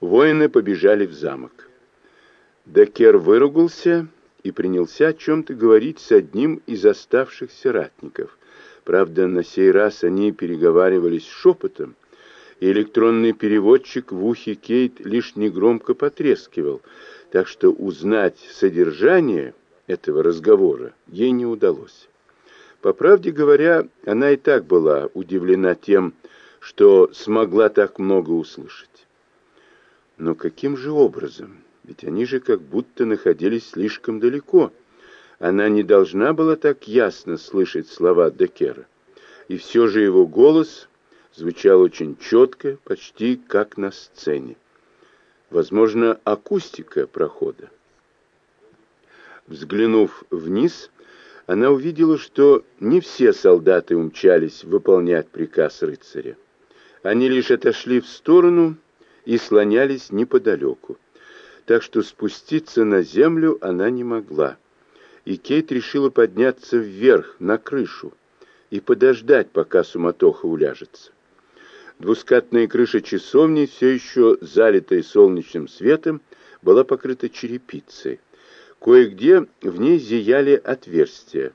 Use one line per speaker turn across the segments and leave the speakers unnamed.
Воины побежали в замок. Декер выругался и принялся о чем-то говорить с одним из оставшихся ратников. Правда, на сей раз они переговаривались шепотом, и электронный переводчик в ухе Кейт лишь негромко потрескивал, так что узнать содержание этого разговора ей не удалось. По правде говоря, она и так была удивлена тем, что смогла так много услышать. Но каким же образом? Ведь они же как будто находились слишком далеко. Она не должна была так ясно слышать слова Декера. И все же его голос звучал очень четко, почти как на сцене. Возможно, акустика прохода. Взглянув вниз, она увидела, что не все солдаты умчались выполнять приказ рыцаря. Они лишь отошли в сторону и слонялись неподалеку. Так что спуститься на землю она не могла. И Кейт решила подняться вверх, на крышу, и подождать, пока суматоха уляжется. Двускатная крыша часовни, все еще залитая солнечным светом, была покрыта черепицей. Кое-где в ней зияли отверстия.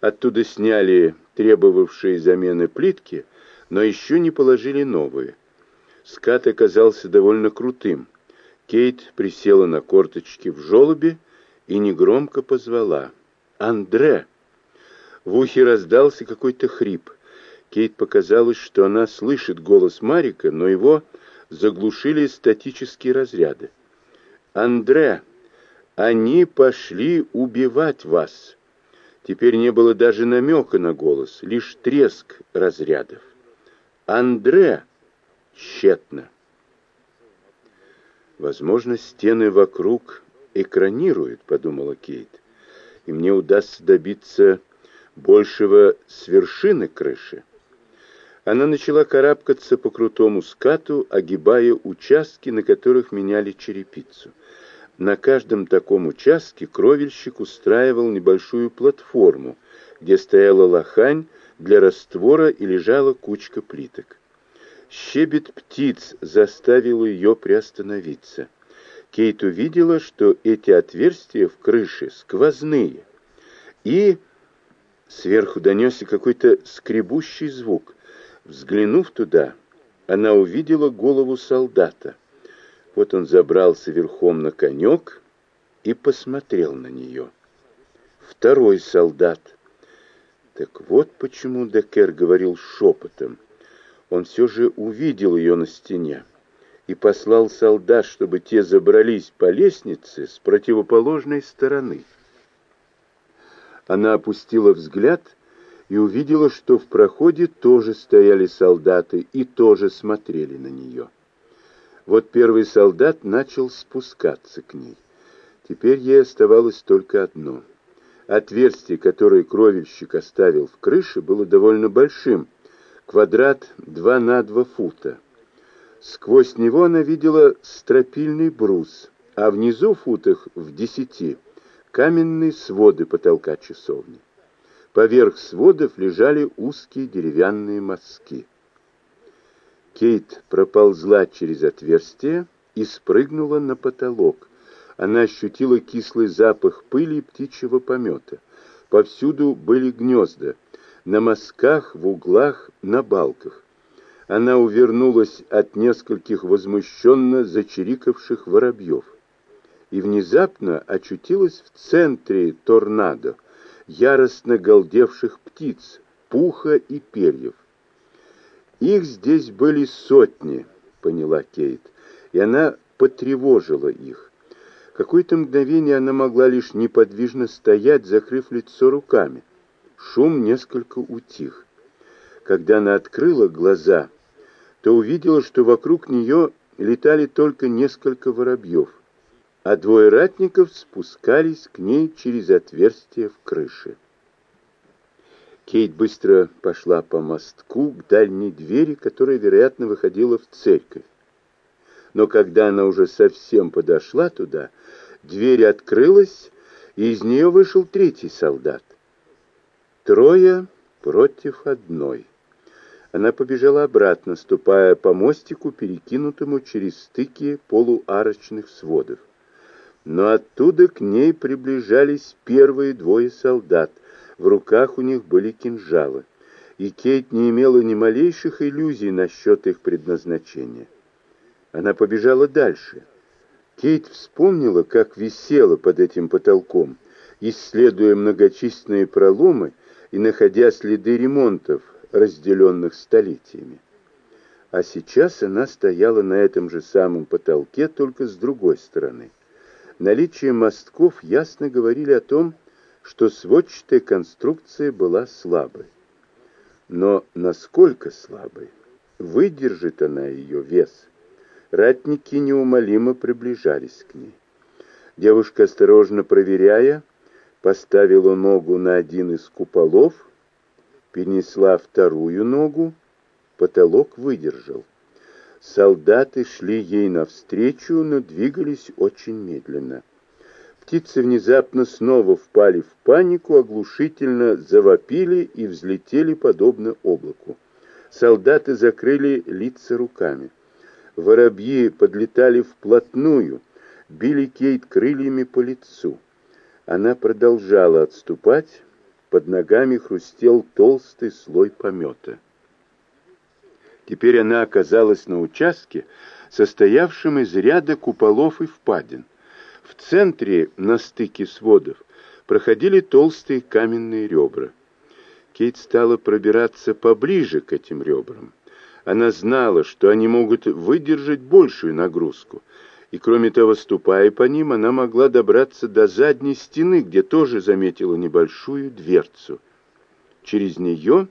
Оттуда сняли требовавшие замены плитки, но еще не положили новые. Скат оказался довольно крутым. Кейт присела на корточки в желобе и негромко позвала. «Андре!» В ухе раздался какой-то хрип. Кейт показалось, что она слышит голос Марика, но его заглушили статические разряды. «Андре!» Они пошли убивать вас. Теперь не было даже намека на голос, лишь треск разрядов. Андре тщетно. Возможно, стены вокруг экранируют, подумала Кейт, и мне удастся добиться большего с вершины крыши. Она начала карабкаться по крутому скату, огибая участки, на которых меняли черепицу. На каждом таком участке кровельщик устраивал небольшую платформу, где стояла лохань для раствора и лежала кучка плиток. Щебет птиц заставил ее приостановиться. Кейт увидела, что эти отверстия в крыше сквозные. И сверху донесся какой-то скребущий звук. Взглянув туда, она увидела голову солдата. Вот он забрался верхом на конек и посмотрел на нее. Второй солдат. Так вот почему Декер говорил шепотом. Он все же увидел ее на стене и послал солдат, чтобы те забрались по лестнице с противоположной стороны. Она опустила взгляд и увидела, что в проходе тоже стояли солдаты и тоже смотрели на нее. Вот первый солдат начал спускаться к ней. Теперь ей оставалось только одно. Отверстие, которое кровельщик оставил в крыше, было довольно большим, квадрат 2 на 2 фута. Сквозь него она видела стропильный брус, а внизу футах в десяти каменные своды потолка часовни. Поверх сводов лежали узкие деревянные мостки. Кейт проползла через отверстие и спрыгнула на потолок. Она ощутила кислый запах пыли и птичьего помета. Повсюду были гнезда, на мазках, в углах, на балках. Она увернулась от нескольких возмущенно зачирикавших воробьев и внезапно очутилась в центре торнадо, яростно галдевших птиц, пуха и перьев. Их здесь были сотни, поняла Кейт, и она потревожила их. Какое-то мгновение она могла лишь неподвижно стоять, закрыв лицо руками. Шум несколько утих. Когда она открыла глаза, то увидела, что вокруг нее летали только несколько воробьев, а двое ратников спускались к ней через отверстие в крыше. Кейт быстро пошла по мостку к дальней двери, которая, вероятно, выходила в церковь. Но когда она уже совсем подошла туда, дверь открылась, и из нее вышел третий солдат. Трое против одной. Она побежала обратно, ступая по мостику, перекинутому через стыки полуарочных сводов. Но оттуда к ней приближались первые двое солдат. В руках у них были кинжалы. И Кейт не имела ни малейших иллюзий насчет их предназначения. Она побежала дальше. Кейт вспомнила, как висела под этим потолком, исследуя многочисленные проломы и находя следы ремонтов, разделенных столетиями. А сейчас она стояла на этом же самом потолке, только с другой стороны. Наличие мостков ясно говорили о том, что сводчатая конструкция была слабой. Но насколько слабой? Выдержит она ее вес? Ратники неумолимо приближались к ней. Девушка, осторожно проверяя, поставила ногу на один из куполов перенесла вторую ногу, потолок выдержал. Солдаты шли ей навстречу, но двигались очень медленно. Птицы внезапно снова впали в панику, оглушительно завопили и взлетели подобно облаку. Солдаты закрыли лица руками. Воробьи подлетали вплотную, били Кейт крыльями по лицу. Она продолжала отступать, под ногами хрустел толстый слой помета. Теперь она оказалась на участке, состоявшем из ряда куполов и впадин. В центре, на стыке сводов, проходили толстые каменные ребра. Кейт стала пробираться поближе к этим ребрам. Она знала, что они могут выдержать большую нагрузку, и кроме того, ступая по ним, она могла добраться до задней стены, где тоже заметила небольшую дверцу. Через нее,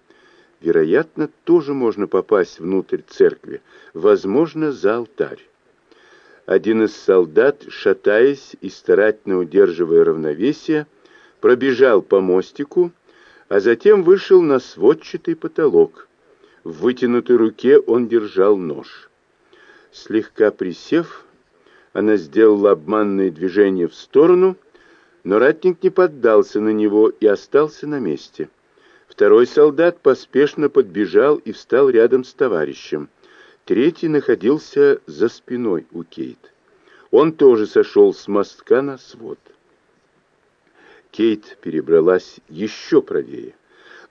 вероятно, тоже можно попасть внутрь церкви, возможно, за алтарь. Один из солдат, шатаясь и старательно удерживая равновесие, пробежал по мостику, а затем вышел на сводчатый потолок. В вытянутой руке он держал нож. Слегка присев, она сделала обманное движение в сторону, но ратник не поддался на него и остался на месте. Второй солдат поспешно подбежал и встал рядом с товарищем. Третий находился за спиной у Кейт. Он тоже сошел с мостка на свод. Кейт перебралась еще правее,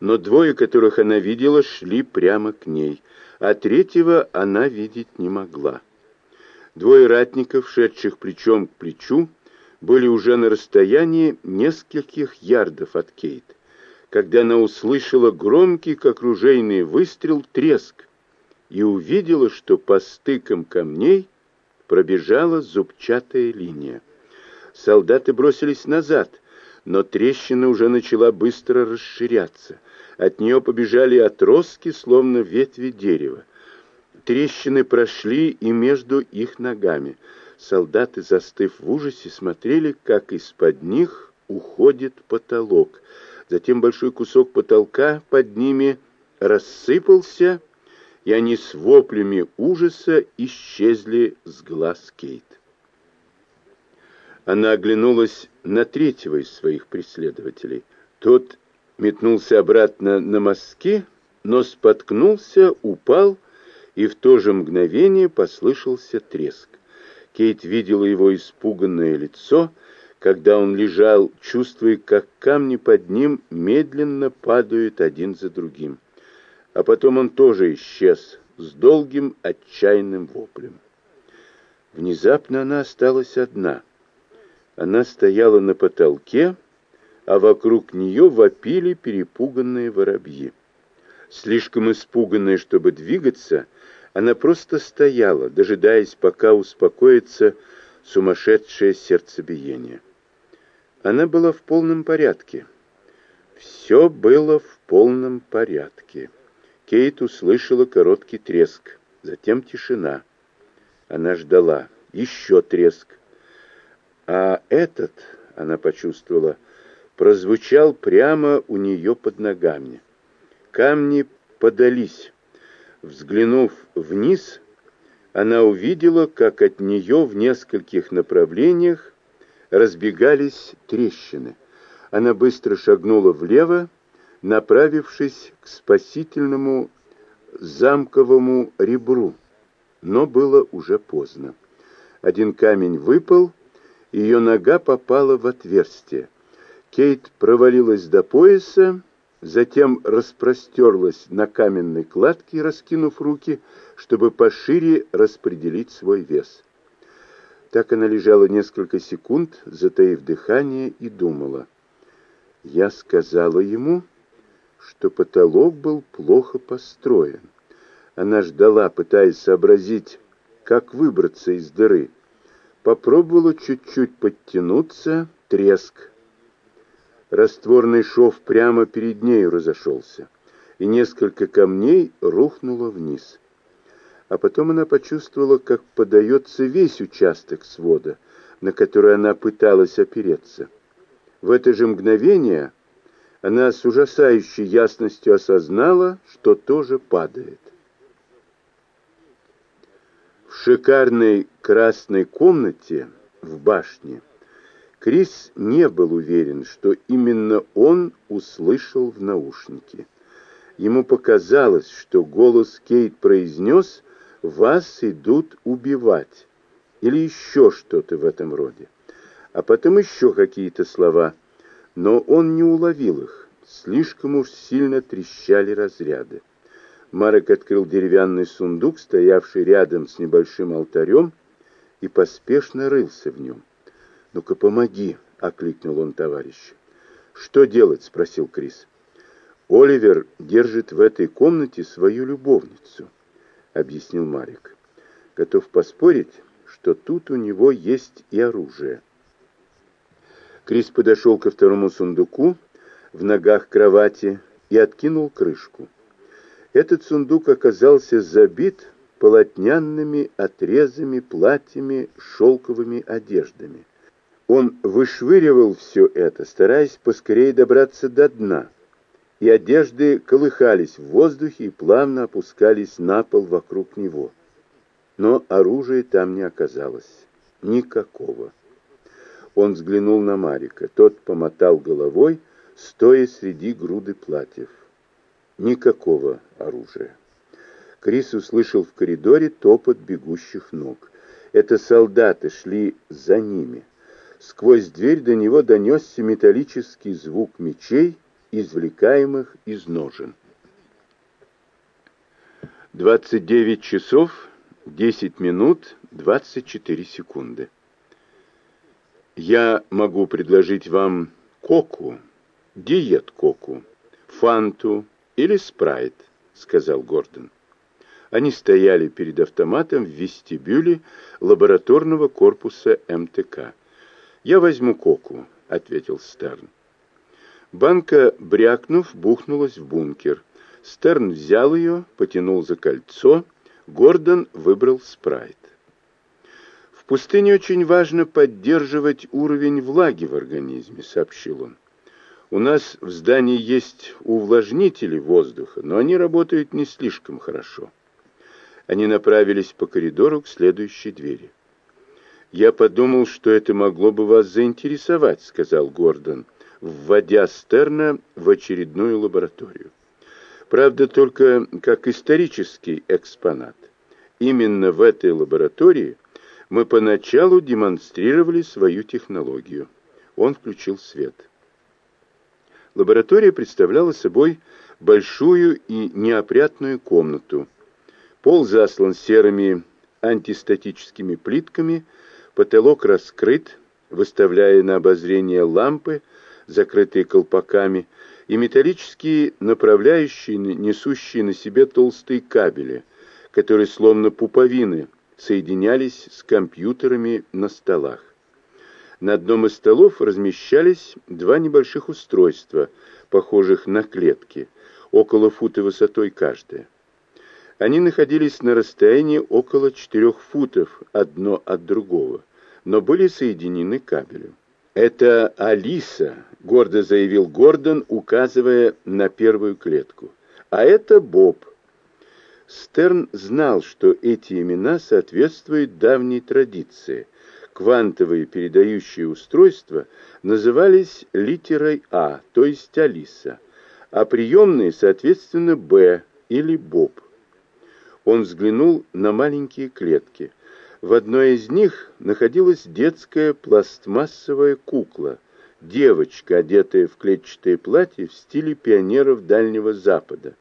но двое, которых она видела, шли прямо к ней, а третьего она видеть не могла. Двое ратников, шедших плечом к плечу, были уже на расстоянии нескольких ярдов от Кейт, когда она услышала громкий, как ружейный выстрел, треск и увидела, что по стыкам камней пробежала зубчатая линия. Солдаты бросились назад, но трещина уже начала быстро расширяться. От нее побежали отростки, словно ветви дерева. Трещины прошли и между их ногами. Солдаты, застыв в ужасе, смотрели, как из-под них уходит потолок. Затем большой кусок потолка под ними рассыпался, и они с воплями ужаса исчезли с глаз Кейт. Она оглянулась на третьего из своих преследователей. Тот метнулся обратно на мостки, но споткнулся, упал и в то же мгновение послышался треск. Кейт видела его испуганное лицо, когда он лежал, чувствуя, как камни под ним медленно падают один за другим. А потом он тоже исчез с долгим отчаянным воплем. Внезапно она осталась одна. Она стояла на потолке, а вокруг нее вопили перепуганные воробьи. Слишком испуганная, чтобы двигаться, она просто стояла, дожидаясь, пока успокоится сумасшедшее сердцебиение. Она была в полном порядке. Все было в полном порядке. Кейт услышала короткий треск, затем тишина. Она ждала. Еще треск. А этот, она почувствовала, прозвучал прямо у нее под ногами. Камни подались. Взглянув вниз, она увидела, как от нее в нескольких направлениях разбегались трещины. Она быстро шагнула влево, направившись к спасительному замковому ребру, но было уже поздно. Один камень выпал, ее нога попала в отверстие. Кейт провалилась до пояса, затем распростерлась на каменной кладке, раскинув руки, чтобы пошире распределить свой вес. Так она лежала несколько секунд, затаив дыхание, и думала. Я сказала ему, что потолок был плохо построен. Она ждала, пытаясь сообразить, как выбраться из дыры. Попробовала чуть-чуть подтянуться, треск. Растворный шов прямо перед нею разошелся, и несколько камней рухнуло вниз. А потом она почувствовала, как подается весь участок свода, на который она пыталась опереться. В это же мгновение она с ужасающей ясностью осознала, что тоже падает. В шикарной красной комнате в башне Крис не был уверен, что именно он услышал в наушнике. Ему показалось, что голос Кейт произнес «Вас идут убивать» или еще что-то в этом роде. А потом еще какие-то слова, но он не уловил их, слишком уж сильно трещали разряды. Марек открыл деревянный сундук, стоявший рядом с небольшим алтарем, и поспешно рылся в нем. «Ну-ка, помоги!» — окликнул он товарища. «Что делать?» — спросил Крис. «Оливер держит в этой комнате свою любовницу», — объяснил Марик. «Готов поспорить, что тут у него есть и оружие». Крис подошел ко второму сундуку в ногах кровати и откинул крышку. Этот сундук оказался забит полотнянными отрезами, платьями, шелковыми одеждами. Он вышвыривал все это, стараясь поскорее добраться до дна, и одежды колыхались в воздухе и плавно опускались на пол вокруг него. Но оружия там не оказалось. Никакого. Он взглянул на Марика. Тот помотал головой, стоя среди груды платьев. Никакого оружия. Крис услышал в коридоре топот бегущих ног. Это солдаты шли за ними. Сквозь дверь до него донесся металлический звук мечей, извлекаемых из ножен. 29 часов 10 минут 24 секунды. Я могу предложить вам коку, диет-коку, фанту или спрайт, сказал Гордон. Они стояли перед автоматом в вестибюле лабораторного корпуса МТК. «Я возьму коку», — ответил Стерн. Банка, брякнув, бухнулась в бункер. Стерн взял ее, потянул за кольцо. Гордон выбрал спрайт. «В пустыне очень важно поддерживать уровень влаги в организме», — сообщил он. «У нас в здании есть увлажнители воздуха, но они работают не слишком хорошо». Они направились по коридору к следующей двери. «Я подумал, что это могло бы вас заинтересовать», — сказал Гордон, вводя Стерна в очередную лабораторию. Правда, только как исторический экспонат. Именно в этой лаборатории мы поначалу демонстрировали свою технологию. Он включил свет. Лаборатория представляла собой большую и неопрятную комнату, Пол заслан серыми антистатическими плитками, потолок раскрыт, выставляя на обозрение лампы, закрытые колпаками, и металлические направляющие, несущие на себе толстые кабели, которые словно пуповины соединялись с компьютерами на столах. На одном из столов размещались два небольших устройства, похожих на клетки, около фута высотой каждое. Они находились на расстоянии около четырех футов одно от другого, но были соединены кабелем. «Это Алиса», — гордо заявил Гордон, указывая на первую клетку. «А это Боб». Стерн знал, что эти имена соответствуют давней традиции. Квантовые передающие устройства назывались литерой А, то есть Алиса, а приемные, соответственно, Б или Боб. Он взглянул на маленькие клетки. В одной из них находилась детская пластмассовая кукла, девочка, одетая в клетчатое платье в стиле пионеров Дальнего Запада.